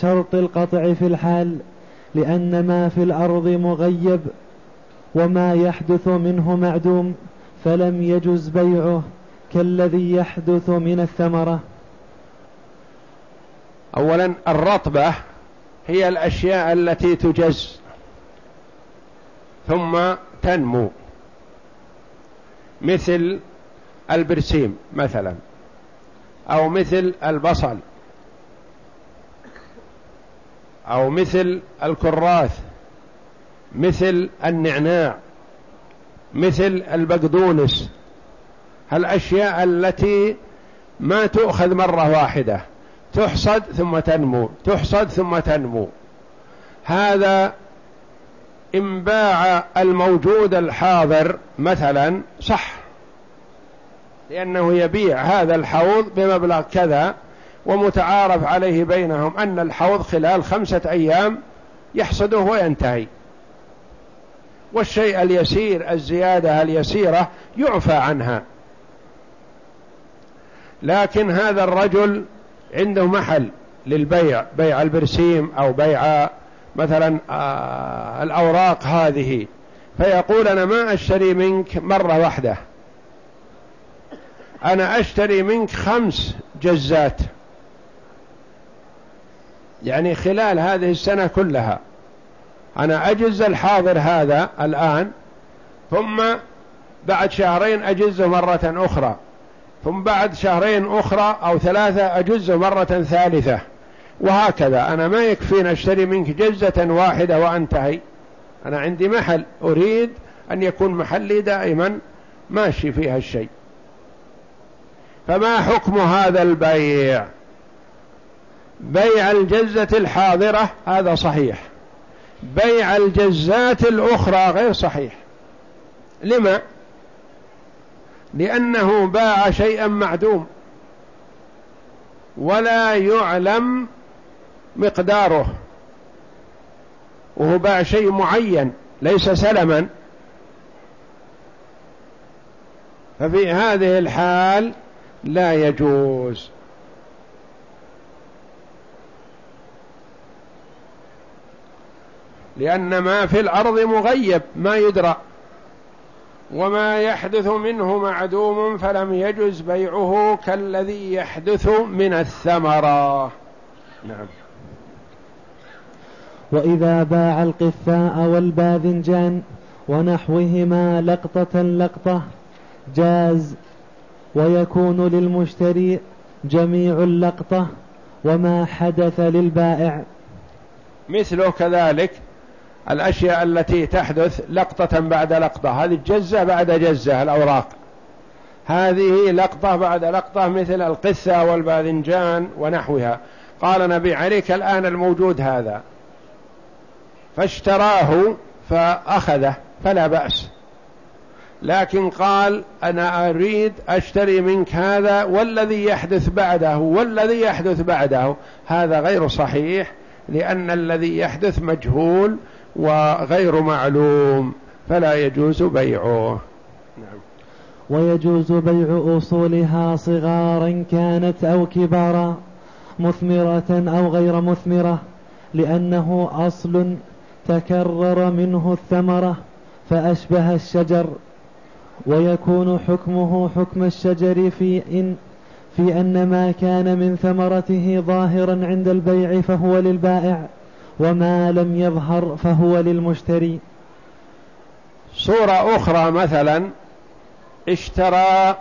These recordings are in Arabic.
شرط القطع في الحال لأن ما في الأرض مغيب وما يحدث منه معدوم فلم يجز بيعه كالذي يحدث من الثمرة. أولا الرطبة هي الأشياء التي تجز ثم تنمو. مثل البرسيم مثلا أو مثل البصل. أو مثل الكراث مثل النعناع مثل البقدونس. الأشياء التي ما تؤخذ مرة واحدة تحصد ثم تنمو تحصد ثم تنمو. هذا إن باع الموجود الحاضر مثلا صح لأنه يبيع هذا الحوض بمبلغ كذا ومتعارف عليه بينهم أن الحوض خلال خمسة أيام يحصده وينتهي. والشيء اليسير الزيادة اليسيرة يعفى عنها. لكن هذا الرجل عنده محل للبيع بيع البرسيم أو بيع مثلا آه، الأوراق هذه. فيقول أنا ما أشتري منك مرة واحدة. أنا أشتري منك خمس جزات. يعني خلال هذه السنة كلها. أنا أجز الحاضر هذا الآن ثم بعد شهرين أجزه مرة أخرى ثم بعد شهرين أخرى أو ثلاثة أجزه مرة ثالثة وهكذا. أنا ما يكفين أشتري منك جزة واحدة وأنتهي. أنا عندي محل أريد أن يكون محلي دائما ماشي فيها الشيء فما حكم هذا البيع؟ بيع الجزة الحاضرة هذا صحيح. بيع الجزات الأخرى غير صحيح. لما؟ لأنه باع شيئا معدوم. ولا يعلم مقداره. وهو باع شيء معين ليس سلما. ففي هذه الحال لا يجوز. لأن ما في الأرض مغيب ما يدرى. وما يحدث منه معدوم فلم يجز بيعه كالذي يحدث من الثمرة. نعم. وإذا باع القثاء والباذنجان ونحوهما لقطة لقطة جاز ويكون للمشتري جميع اللقطة وما حدث للبائع. مثله كذلك الأشياء التي تحدث لقطة بعد لقطة. هذه جزة بعد جزة الأوراق. هذه لقطة بعد لقطة مثل القثة والباذنجان ونحوها. قال نبي عليك الآن الموجود هذا. فاشتراه فأخذه فلا بأس. لكن قال أنا أريد أشتري منك هذا والذي يحدث بعده والذي يحدث بعده. هذا غير صحيح لأن الذي يحدث مجهول وغير معلوم فلا يجوز بيعه. نعم. ويجوز بيع أصولها صغارا كانت أو كبارا مثمرة أو غير مثمرة لأنه أصل تكرر منه الثمرة فأشبه الشجر. ويكون حكمه حكم الشجر في إن في أن ما كان من ثمرته ظاهرا عند البيع فهو للبائع. وما لم يظهر فهو للمشتري. صورة أخرى مثلا اشترى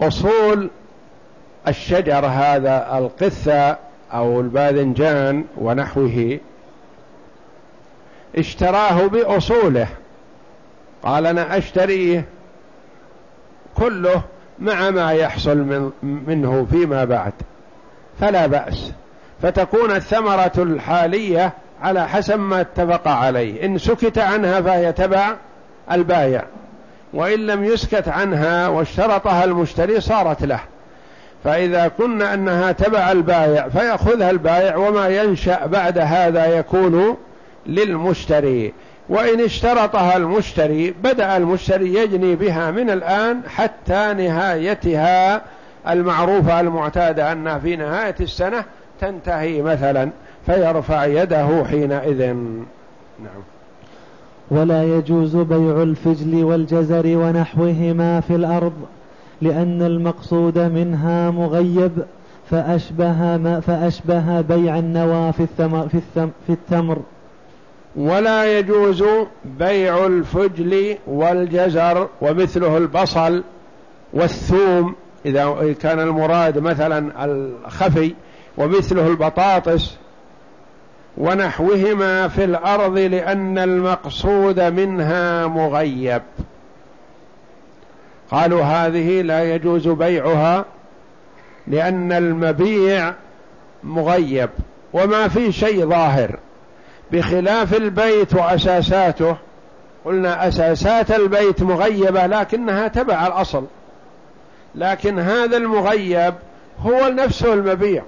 أصول الشجر هذا القثة أو الباذنجان ونحوه اشتراه بأصوله. قال أنا أشتريه كله مع ما يحصل من منه فيما بعد فلا بأس. فتكون الثمرة الحالية على حسب ما اتفق عليه. إن سكت عنها فهي تبع البايع. وإن لم يسكت عنها واشترطها المشتري صارت له. فإذا كنا أنها تبع البايع فيأخذها البايع وما ينشأ بعد هذا يكون للمشتري. وإن اشترطها المشتري بدأ المشتري يجني بها من الآن حتى نهايتها المعروفة المعتادة أنها في نهاية السنة تنتهي مثلا فيرفع يده حينئذ. نعم. ولا يجوز بيع الفجل والجزر ونحوهما في الأرض لأن المقصود منها مغيب فأشبه, ما فأشبه بيع النوى في, الثمر في, الثم في التمر. ولا يجوز بيع الفجل والجزر ومثله البصل والثوم إذا كان المراد مثلا الخفي ومثله البطاطس ونحوهما في الأرض لأن المقصود منها مغيب. قالوا هذه لا يجوز بيعها لأن المبيع مغيب. وما في شيء ظاهر بخلاف البيت وأساساته. قلنا أساسات البيت مغيبة لكنها تبع الأصل. لكن هذا المغيب هو نفسه المبيع.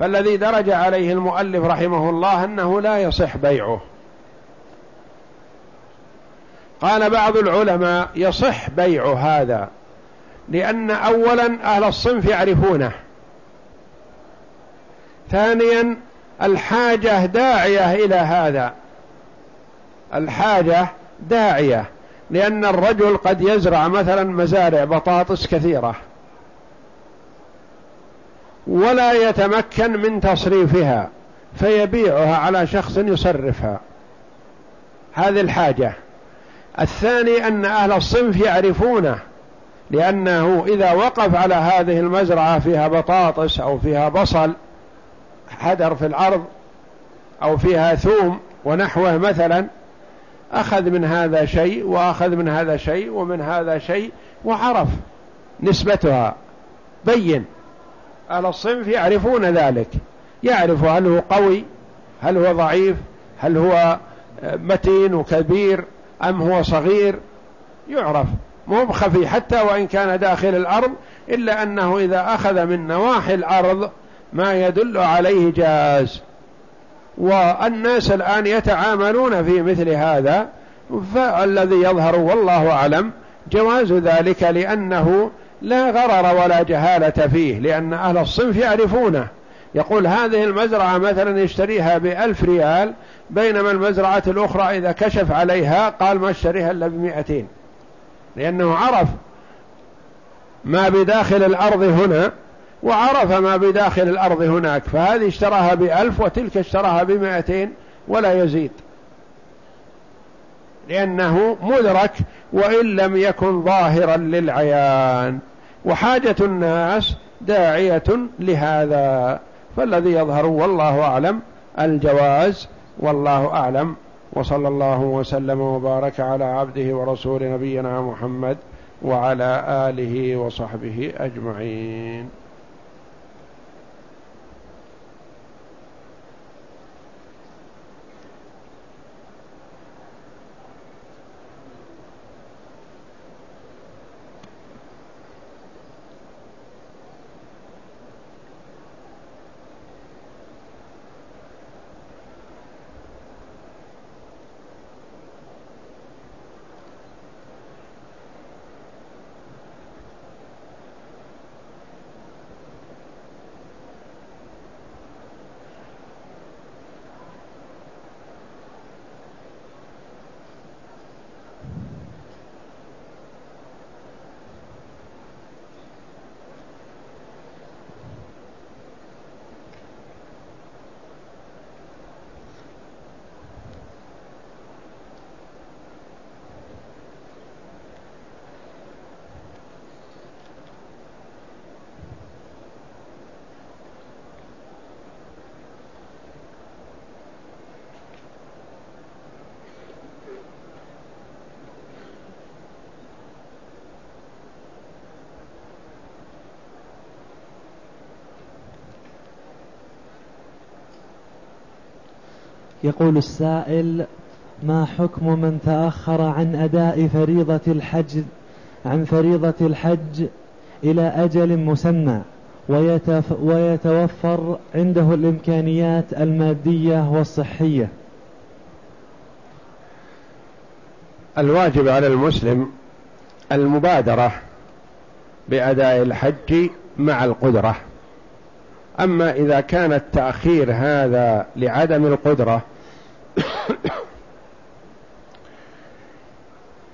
فالذي درج عليه المؤلف رحمه الله أنه لا يصح بيعه. قال بعض العلماء يصح بيع هذا لأن أولا أهل الصنف يعرفونه. ثانيا الحاجة داعية إلى هذا. الحاجة داعية لأن الرجل قد يزرع مثلا مزارع بطاطس كثيرة. ولا يتمكن من تصريفها فيبيعها على شخص يصرفها. هذه الحاجة. الثاني أن أهل الصنف يعرفونه لأنه إذا وقف على هذه المزرعة فيها بطاطس أو فيها بصل حدر في الأرض أو فيها ثوم ونحوه مثلا أخذ من هذا شيء وأخذ من هذا شيء ومن هذا شيء وعرف نسبتها. بين. أهل الصنف يعرفون ذلك. يعرف هل هو قوي هل هو ضعيف هل هو متين وكبير أم هو صغير. يعرف. مو بخفي. حتى وإن كان داخل الأرض إلا أنه إذا أخذ من نواحي الأرض ما يدل عليه جاز. والناس الآن يتعاملون في مثل هذا فالذي يظهر والله أعلم جواز ذلك لأنه لا غرر ولا جهالة فيه لأن أهل الصنف يعرفونه. يقول هذه المزرعة مثلا يشتريها بألف ريال بينما المزرعة الأخرى إذا كشف عليها قال ما أشتريها إلا بمئتين. لأنه عرف ما بداخل الأرض هنا وعرف ما بداخل الأرض هناك. فهذه اشتراها بألف وتلك اشتراها بمئتين ولا يزيد. لأنه مدرك وإن لم يكن ظاهرا للعيان. وحاجة الناس داعية لهذا فالذي يظهر والله أعلم الجواز والله أعلم وصلى الله وسلم وبارك على عبده ورسول نبينا محمد وعلى آله وصحبه أجمعين. يقول السائل ما حكم من تأخر عن أداء فريضة الحج عن فريضة الحج إلى أجل مسمى ويتوفر عنده الإمكانيات المادية والصحية؟ الواجب على المسلم المبادرة بأداء الحج مع القدرة. أما إذا كان التأخير هذا لعدم القدرة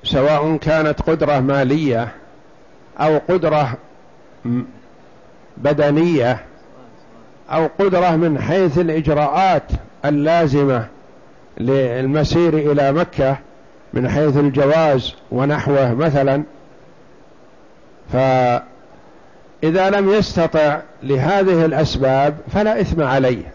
سواء كانت قدرة مالية أو قدرة بدنية أو قدرة من حيث الإجراءات اللازمة للمسير إلى مكة من حيث الجواز ونحوه مثلا. فإذا لم يستطع لهذه الأسباب فلا إثم عليه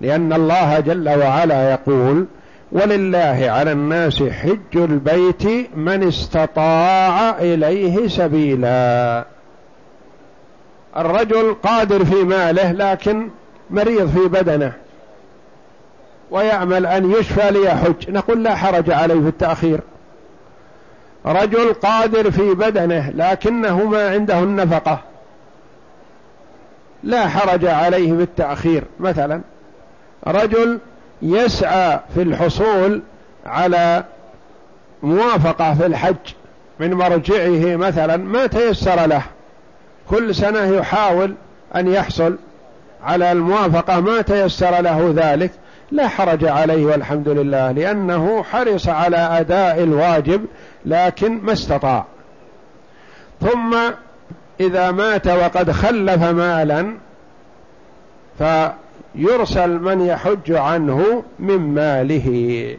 لأن الله جل وعلا يقول ولله على الناس حج البيت من استطاع إليه سبيلا. الرجل قادر في ماله لكن مريض في بدنه ويعمل أن يشفى ليحج. نقول لا حرج عليه في التأخير. رجل قادر في بدنه لكنه ما عنده النفقة. لا حرج عليه في التأخير. مثلا رجل يسعى في الحصول على موافقة في الحج من مرجعه مثلا ما تيسر له. كل سنة يحاول أن يحصل على الموافقة ما تيسر له ذلك. لا حرج عليه والحمد لله لأنه حرص على أداء الواجب لكن ما استطاع. ثم إذا مات وقد خلف مالا فيرسل من يحج عنه من ماله.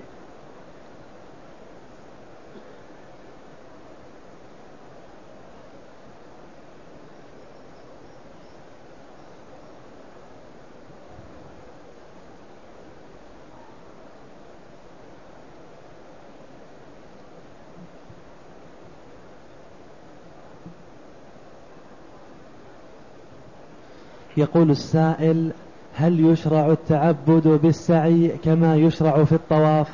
يقول السائل هل يشرع التعبد بالسعي كما يشرع في الطواف؟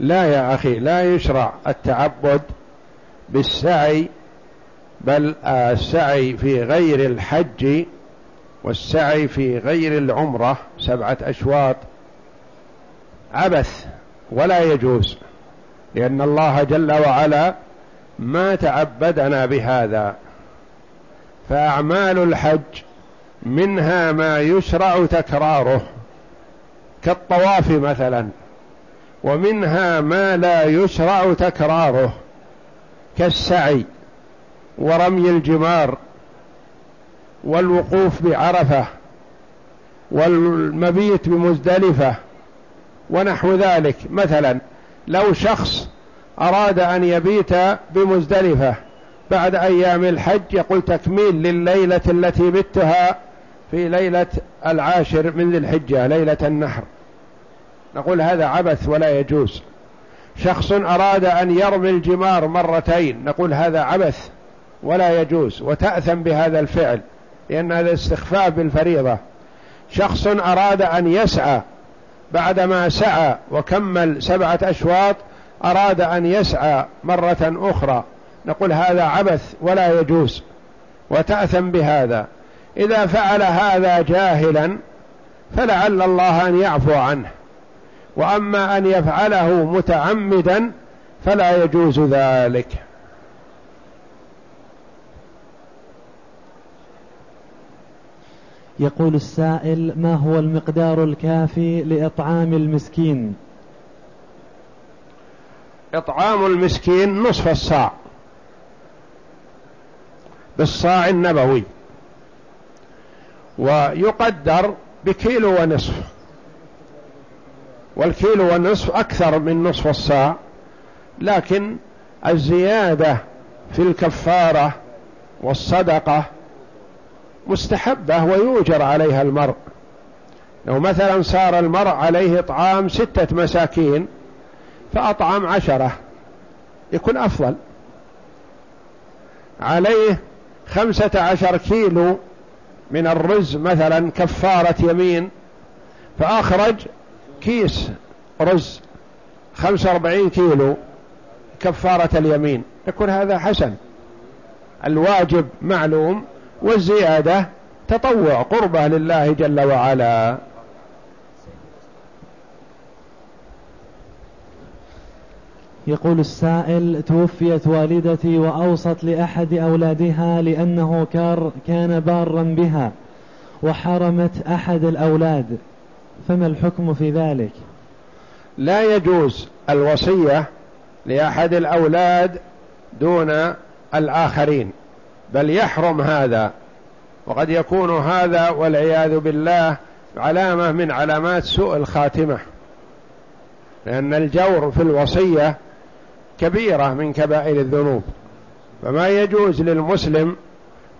لا يا أخي لا يشرع التعبد بالسعي بل السعي في غير الحج والسعي في غير العمرة سبعة أشواط عبث ولا يجوز لأن الله جل وعلا ما تعبدنا بهذا. فأعمال الحج منها ما يشرع تكراره كالطواف مثلا ومنها ما لا يشرع تكراره كالسعي ورمي الجمار والوقوف بعرفة والمبيت بمزدلفة ونحو ذلك. مثلا لو شخص أراد أن يبيت بمزدلفة بعد أيام الحج يقول تكميل لليلة التي بتها في ليلة العاشر من ذي الحجة ليلة النحر. نقول هذا عبث ولا يجوز. شخص أراد أن يرمي الجمار مرتين نقول هذا عبث ولا يجوز وتأثم بهذا الفعل لأن هذا استخفاف بالفريضة. شخص أراد أن يسعى بعدما سعى وكمل سبعة أشواط أراد أن يسعى مرة أخرى نقول هذا عبث ولا يجوز وتأثم بهذا. إذا فعل هذا جاهلا فلعل الله أن يعفو عنه. وأما أن يفعله متعمدا فلا يجوز ذلك. يقول السائل ما هو المقدار الكافي لإطعام المسكين؟ إطعام المسكين نصف الصاع. بالصاع النبوي. ويقدر بكيلو ونصف. والكيلو والنصف أكثر من نصف الصاع لكن الزيادة في الكفارة والصدقة مستحبة ويوجر عليها المرء. لو مثلا صار المرء عليه إطعام ستة مساكين فأطعم عشرة يكون أفضل. عليه خمسة عشر كيلو من الرز مثلا كفارة يمين فأخرج كيس رز خمسة وأربعين كيلو كفارة اليمين. يكون هذا حسن. الواجب معلوم والزيادة تطوع قربة لله جل وعلا. يقول السائل توفيت والدتي وأوصت لأحد أولادها لأنه كان بارا بها وحرمت أحد الأولاد. فما الحكم في ذلك؟ لا يجوز الوصية لأحد الأولاد دون الآخرين بل يحرم هذا وقد يكون هذا والعياذ بالله علامة من علامات سوء الخاتمة لأن الجور في الوصية كبيرة من كبائر الذنوب. فما يجوز للمسلم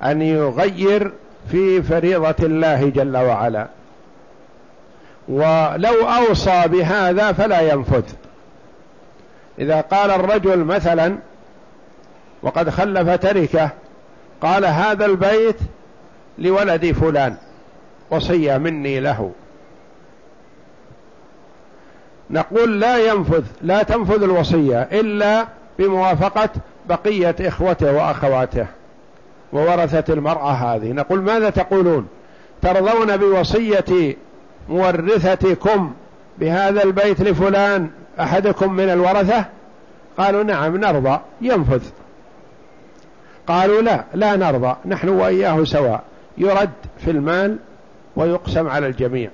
أن يغير في فريضة الله جل وعلا. ولو أوصى بهذا فلا ينفذ إذا قال الرجل مثلا وقد خلف تركة قال هذا البيت لولدي فلان وصية مني له. نقول لا ينفذ لا تنفذ الوصية إلا بموافقة بقية إخوته وأخواته وورثة المرأة هذه. نقول ماذا تقولون؟ ترضون بوصية مورثتكم بهذا البيت لفلان أحدكم من الورثة؟ قالوا نعم نرضى. ينفذ. قالوا لا لا نرضى. نحن وإياه سواء. يرد في المال ويقسم على الجميع.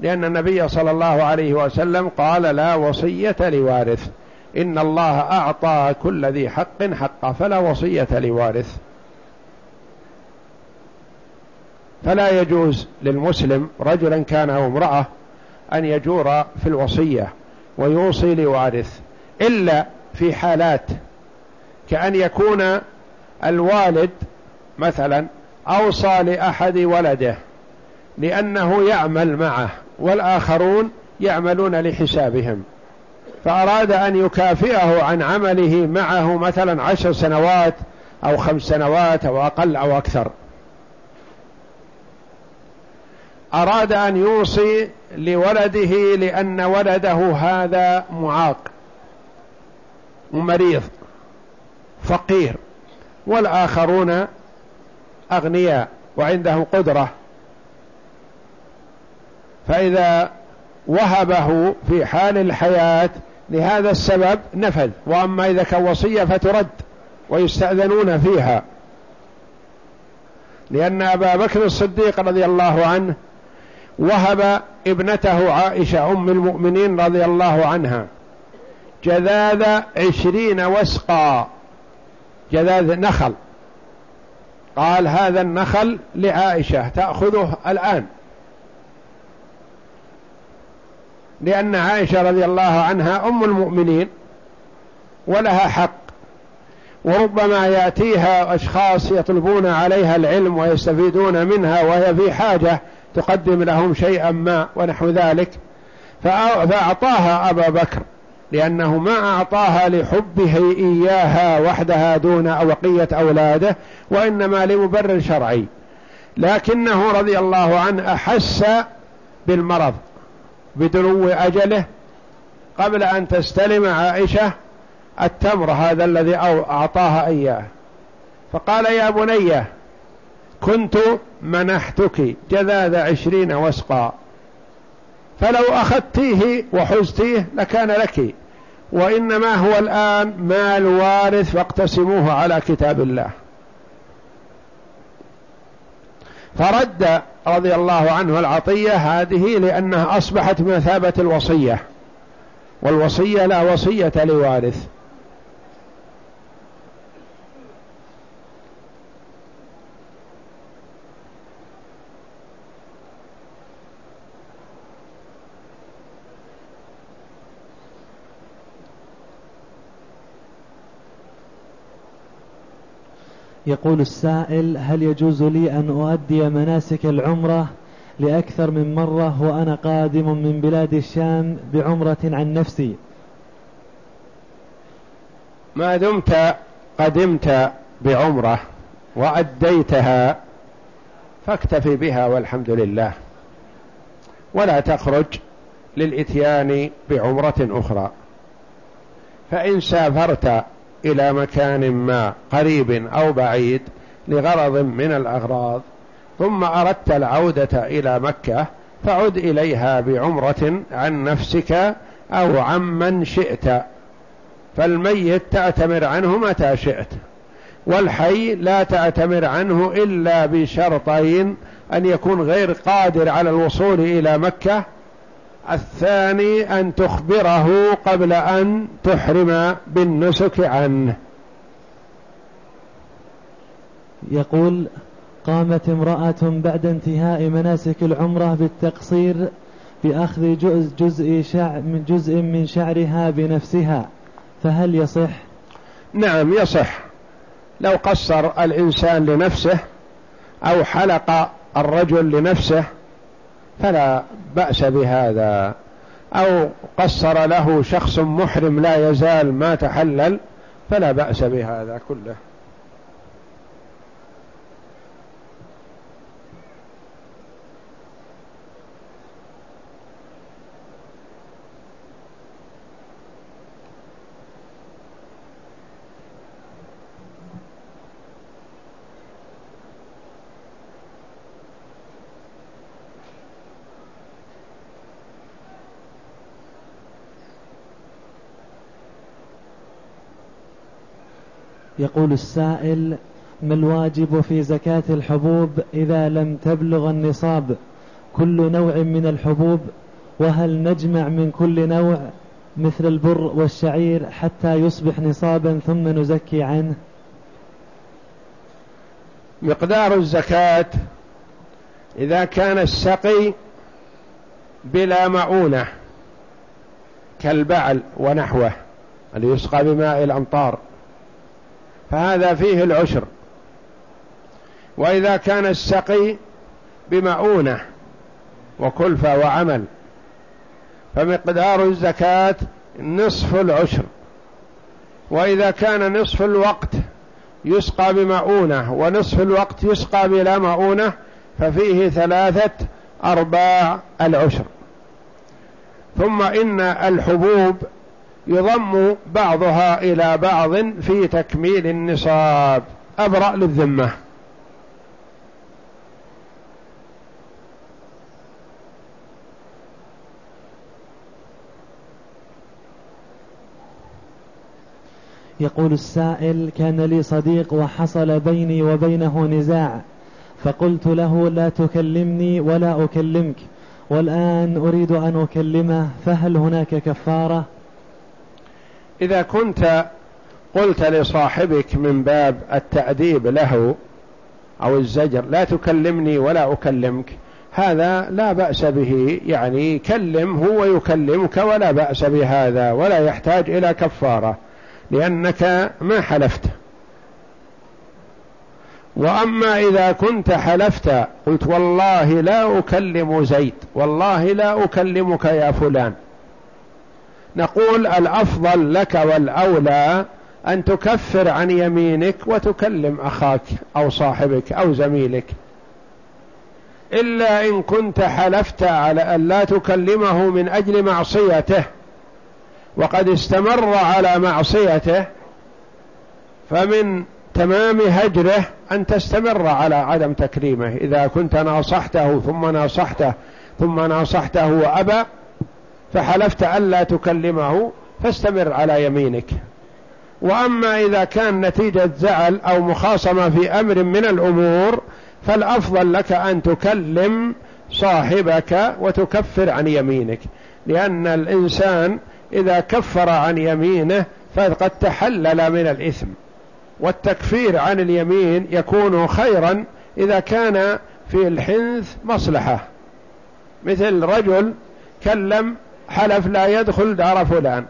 لأن النبي صلى الله عليه وسلم قال لا وصية لوارث. إن الله أعطى كل ذي حق حقه فلا وصية لوارث. فلا يجوز للمسلم رجلا كان أو امرأة أن يجور في الوصية ويوصي لوارث إلا في حالات كأن يكون الوالد مثلا أوصى لأحد ولده لأنه يعمل معه. والآخرون يعملون لحسابهم. فأراد أن يكافئه عن عمله معه مثلا عشر سنوات أو خمس سنوات أو أقل أو أكثر. أراد أن يوصي لولده لأن ولده هذا معاق مريض فقير والآخرون أغنياء وعندهم قدرة. فإذا وهبه في حال الحياة لهذا السبب نفذ. وأما إذا كان وصية فترد ويستأذنون فيها. لأن أبا بكر الصديق رضي الله عنه وهب ابنته عائشة أم المؤمنين رضي الله عنها جذاذ عشرين وسقا جذاذ نخل. قال هذا النخل لعائشة تأخذه الآن. لأن عائشة رضي الله عنها أم المؤمنين ولها حق وربما يأتيها أشخاص يطلبون عليها العلم ويستفيدون منها وهي في حاجة تقدم لهم شيئا ما ونحو ذلك فأعطاها أبا بكر لأنه ما أعطاها لحبه إياها وحدها دون بقية أولاده وإنما لمبرر شرعي لكنه رضي الله عنه أحس بالمرض. بدنو أجله قبل أن تستلم عائشة التمر هذا الذي أعطاها إياه. فقال يا بنية كنت منحتك جذاذ عشرين وسقا. فلو أخذتيه وحزتيه لكان لك وإنما هو الآن مال وارث فاقتسموه على كتاب الله. فرد رضي الله عنه العطية هذه لأنها أصبحت مثابة الوصية والوصية لا وصية لوارث. يقول السائل هل يجوز لي أن أؤدي مناسك العمرة لأكثر من مرة وأنا قادم من بلاد الشام بعمرة عن نفسي؟ ما دمت قدمت بعمرة وأديتها فاكتفي بها والحمد لله. ولا تخرج للإتيان بعمرة أخرى. فإن سافرت إلى مكان ما قريب أو بعيد لغرض من الأغراض. ثم أردت العودة إلى مكة فعد إليها بعمرة عن نفسك أو عمن شئت. فالميت تعتمر عنه متى شئت والحي لا تعتمر عنه إلا بشرطين أن يكون غير قادر على الوصول إلى مكة الثاني أن تخبره قبل أن تحرم بالنسك عنه. يقول قامت امرأة بعد انتهاء مناسك العمرة بالتقصير بأخذ جزء, جزء, شع من جزء من شعرها بنفسها فهل يصح؟ نعم يصح. لو قصر الإنسان لنفسه أو حلق الرجل لنفسه فلا بأس بهذا. أو قصر له شخص محرم لا يزال ما تحلل فلا بأس بهذا كله. يقول السائل ما الواجب في زكاة الحبوب إذا لم تبلغ النصاب؟ كل نوع من الحبوب وهل نجمع من كل نوع مثل البر والشعير حتى يصبح نصابا ثم نزكي عنه؟ مقدار الزكاة إذا كان السقي بلا مؤونة كالبعل ونحوه اللي يسقى بماء الأمطار. فهذا فيه العشر. وإذا كان السقي بمؤونة وكلفة وعمل فمقدار الزكاة نصف العشر. وإذا كان نصف الوقت يسقى بمؤونة ونصف الوقت يسقى بلا مؤونة ففيه ثلاثة أرباع العشر. ثم إن الحبوب يضم بعضها إلى بعض في تكميل النصاب. أبرأ للذمة. يقول السائل كان لي صديق وحصل بيني وبينه نزاع فقلت له لا تكلمني ولا أكلمك والآن أريد أن أكلمه فهل هناك كفارة؟ إذا كنت قلت لصاحبك من باب التأديب له أو الزجر لا تكلمني ولا أكلمك. هذا لا بأس به يعني كلم هو يكلمك ولا بأس بهذا ولا يحتاج إلى كفارة لأنك ما حلفت. وأما إذا كنت حلفت قلت والله لا أكلم زيد والله لا أكلمك يا فلان. نقول الأفضل لك والأولى أن تكفر عن يمينك وتكلم أخاك أو صاحبك أو زميلك. إلا إن كنت حلفت على أن لا تكلمه من أجل معصيته وقد استمر على معصيته فمن تمام هجره أن تستمر على عدم تكريمه. إذا كنت ناصحته ثم ناصحته ثم ناصحته وأبى فحلفت ألا تكلمه فاستمر على يمينك. وأما إذا كان نتيجة زعل أو مخاصمة في أمر من الأمور فالأفضل لك أن تكلم صاحبك وتكفر عن يمينك. لأن الإنسان إذا كفر عن يمينه فقد تحلل من الإثم. والتكفير عن اليمين يكون خيرا إذا كان في الحنث مصلحة. مثل رجل كلم حلف لا يدخل دار فلان.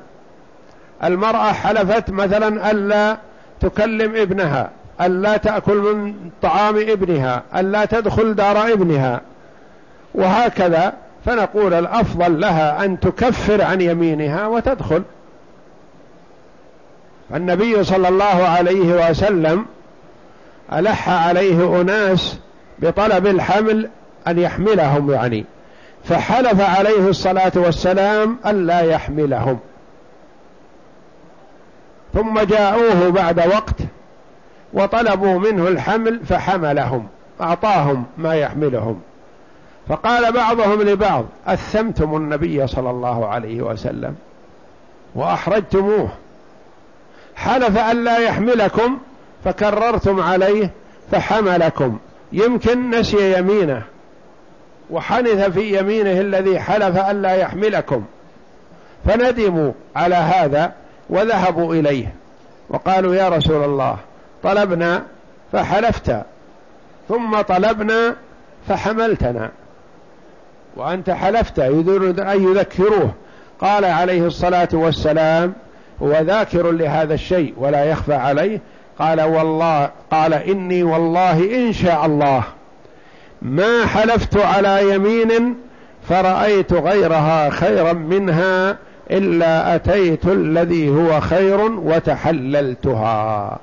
المرأة حلفت مثلا ألا تكلم ابنها ألا تأكل من طعام ابنها ألا تدخل دار ابنها. وهكذا فنقول الأفضل لها أن تكفر عن يمينها وتدخل. النبي صلى الله عليه وسلم ألح عليه أناس بطلب الحمل أن يحملهم يعني فحلف عليه الصلاة والسلام ألا يحملهم. ثم جاءوه بعد وقت وطلبوا منه الحمل فحملهم أعطاهم ما يحملهم. فقال بعضهم لبعض أثمتم النبي صلى الله عليه وسلم وأحرجتموه. حلف ألا يحملكم فكررتم عليه فحملكم. يمكن نسي يمينه. وحنث في يمينه الذي حلف ألا يحملكم. فندموا على هذا وذهبوا إليه. وقالوا يا رسول الله طلبنا فحلفت ثم طلبنا فحملتنا. وأنت حلفت يريد أن يذكروه. قال عليه الصلاة والسلام هو ذاكر لهذا الشيء ولا يخفى عليه. قال والله قال إني والله إن شاء الله. ما حلفت على يمين فرأيت غيرها خيرا منها إلا أتيت الذي هو خير وتحللتها.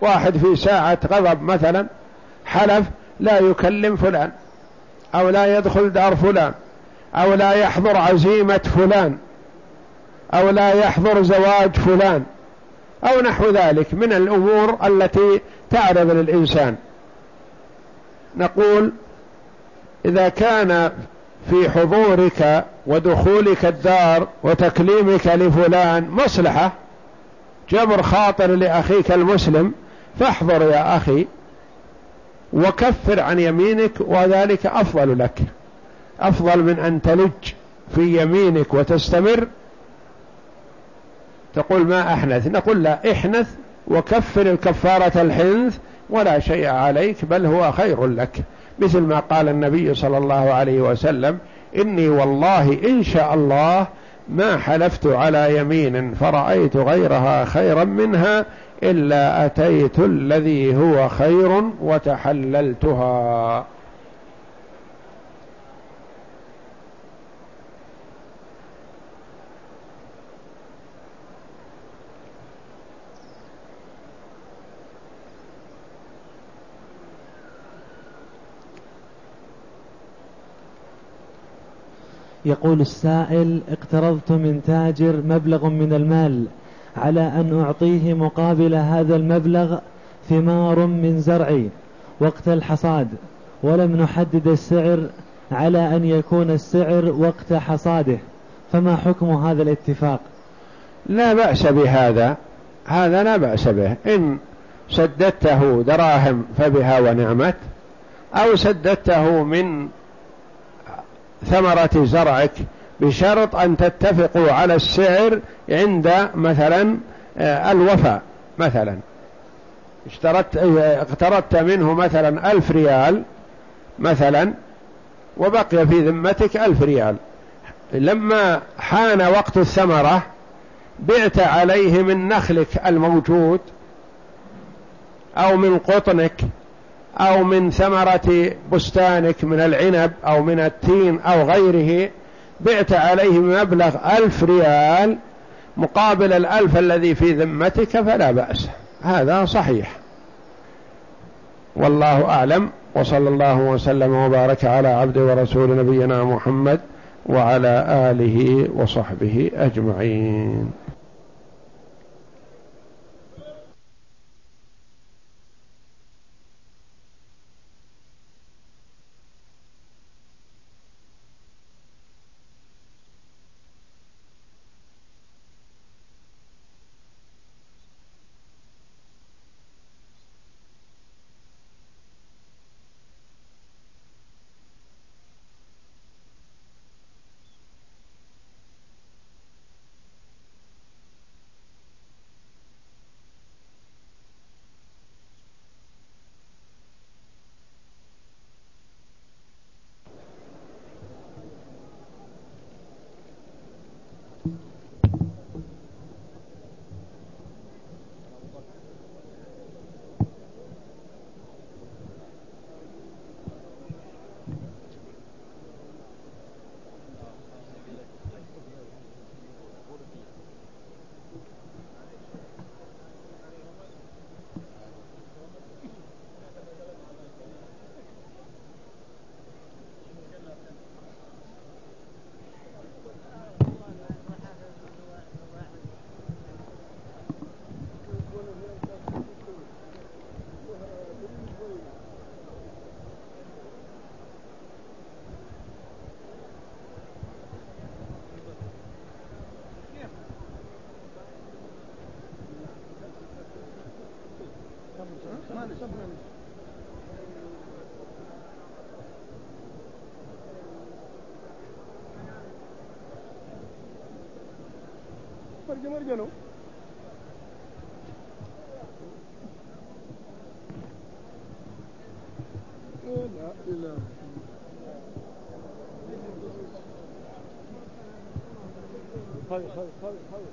واحد في ساعة غضب مثلا حلف لا يكلم فلان أو لا يدخل دار فلان أو لا يحضر عزيمة فلان أو لا يحضر زواج فلان أو نحو ذلك من الأمور التي تعرض للإنسان. نقول إذا كان في حضورك ودخولك الدار وتكليمك لفلان مصلحة جبر خاطر لأخيك المسلم فاحضر يا أخي وكفر عن يمينك وذلك أفضل لك. أفضل من أن تلج في يمينك وتستمر. تقول ما أحنث؟ نقول لا احنث وكفر الكفارة الحنث ولا شيء عليك بل هو خير لك. مثل ما قال النبي صلى الله عليه وسلم إني والله إن شاء الله ما حلفت على يمين فرأيت غيرها خيرا منها إلا أتيت الذي هو خير وتحللتها. يقول السائل اقترضت من تاجر مبلغ من المال على أن أعطيه مقابل هذا المبلغ ثمار من زرعي وقت الحصاد ولم نحدد السعر على أن يكون السعر وقت حصاده. فما حكم هذا الاتفاق؟ لا بأس بهذا هذا لا بأس به. إن سددته دراهم فبها ونعمت أو سددته من ثمرة زرعك بشرط أن تتفقوا على السعر عند مثلا آه، الوفاء مثلا. اشترت آه، اقترضت منه مثلا ألف ريال مثلا وبقي في ذمتك ألف ريال. لما حان وقت الثمرة بعت عليه من نخلك الموجود أو من قطنك أو من ثمرة بستانك من العنب أو من التين أو غيره بعت عليه مبلغ ألف ريال مقابل الألف الذي في ذمتك فلا بأس. هذا صحيح. والله أعلم. وصلى الله وسلم وبارك على عبد ورسول نبينا محمد وعلى آله وصحبه أجمعين. مرجنو لا إله. خير خير خير خير.